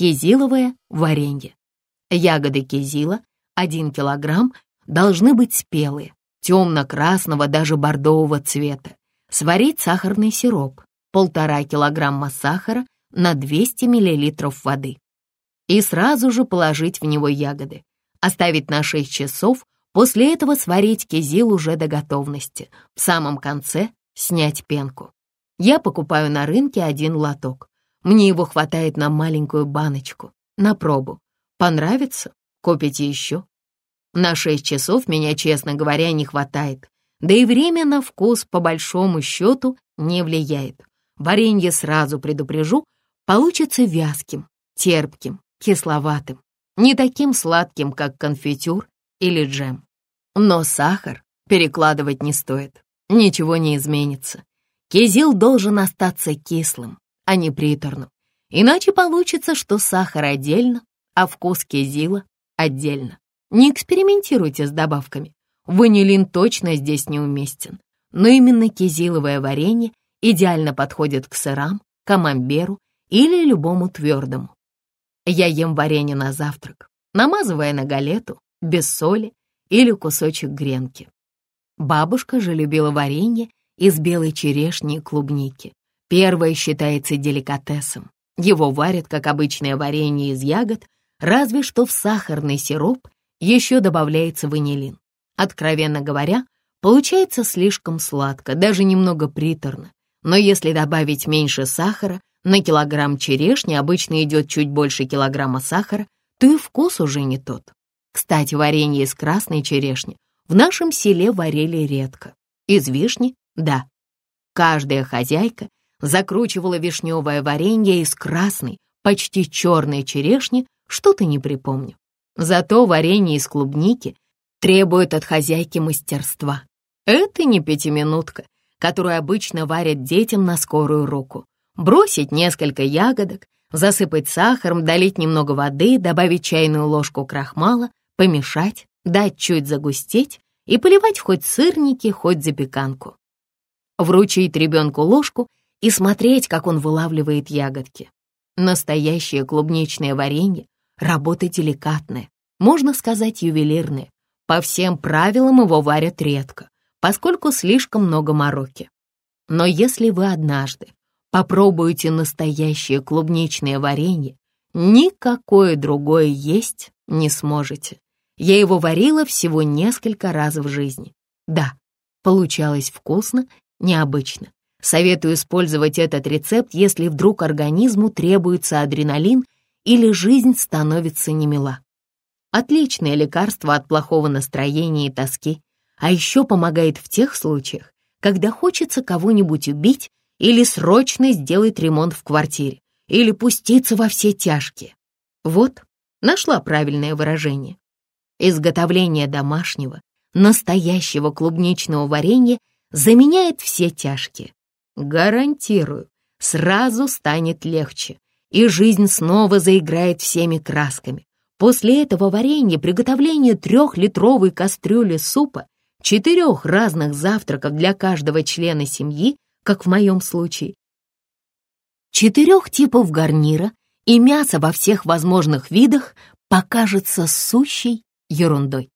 Кизиловое варенье. Ягоды кизила 1 килограмм должны быть спелые, темно-красного, даже бордового цвета. Сварить сахарный сироп, полтора килограмма сахара на 200 миллилитров воды. И сразу же положить в него ягоды. Оставить на 6 часов, после этого сварить кизил уже до готовности. В самом конце снять пенку. Я покупаю на рынке один лоток. Мне его хватает на маленькую баночку, на пробу. Понравится? Купите еще. На шесть часов меня, честно говоря, не хватает. Да и время на вкус, по большому счету, не влияет. Варенье сразу предупрежу, получится вязким, терпким, кисловатым, не таким сладким, как конфитюр или джем. Но сахар перекладывать не стоит, ничего не изменится. Кизил должен остаться кислым, а не приторным. Иначе получится, что сахар отдельно, а вкус кизила отдельно. Не экспериментируйте с добавками. Ванилин точно здесь неуместен. Но именно кизиловое варенье идеально подходит к сырам, камамберу или любому твердому. Я ем варенье на завтрак, намазывая на галету, без соли или кусочек гренки. Бабушка же любила варенье из белой черешни и клубники. Первое считается деликатесом. Его варят, как обычное варенье из ягод, разве что в сахарный сироп еще добавляется ванилин. Откровенно говоря, получается слишком сладко, даже немного приторно. Но если добавить меньше сахара, на килограмм черешни обычно идет чуть больше килограмма сахара, то и вкус уже не тот. Кстати, варенье из красной черешни в нашем селе варили редко. Из вишни — да. Каждая хозяйка закручивала вишневое варенье из красной, почти черной черешни, что-то не припомню. Зато варенье из клубники требует от хозяйки мастерства. Это не пятиминутка, которую обычно варят детям на скорую руку. Бросить несколько ягодок, засыпать сахаром, долить немного воды, добавить чайную ложку крахмала, помешать, дать чуть загустеть и поливать хоть сырники, хоть запеканку. Вручить ребенку ложку и смотреть, как он вылавливает ягодки. Настоящее клубничное варенье Работа деликатная, можно сказать, ювелирная. По всем правилам его варят редко, поскольку слишком много мороки. Но если вы однажды попробуете настоящее клубничное варенье, никакое другое есть не сможете. Я его варила всего несколько раз в жизни. Да, получалось вкусно, необычно. Советую использовать этот рецепт, если вдруг организму требуется адреналин или жизнь становится немила. Отличное лекарство от плохого настроения и тоски, а еще помогает в тех случаях, когда хочется кого-нибудь убить или срочно сделать ремонт в квартире, или пуститься во все тяжкие. Вот, нашла правильное выражение. Изготовление домашнего, настоящего клубничного варенья заменяет все тяжкие. Гарантирую, сразу станет легче, и жизнь снова заиграет всеми красками. После этого варенья приготовление трехлитровой кастрюли супа, четырех разных завтраков для каждого члена семьи, как в моем случае, четырех типов гарнира и мяса во всех возможных видах покажется сущей ерундой.